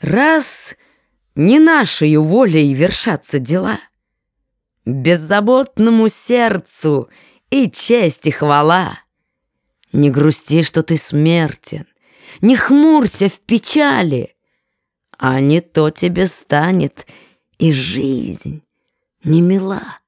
Раз не нашей волей вершатся дела, Беззаботному сердцу и честь и хвала. Не грусти, что ты смертен, не хмурься в печали, А не то тебе станет и жизнь не мила.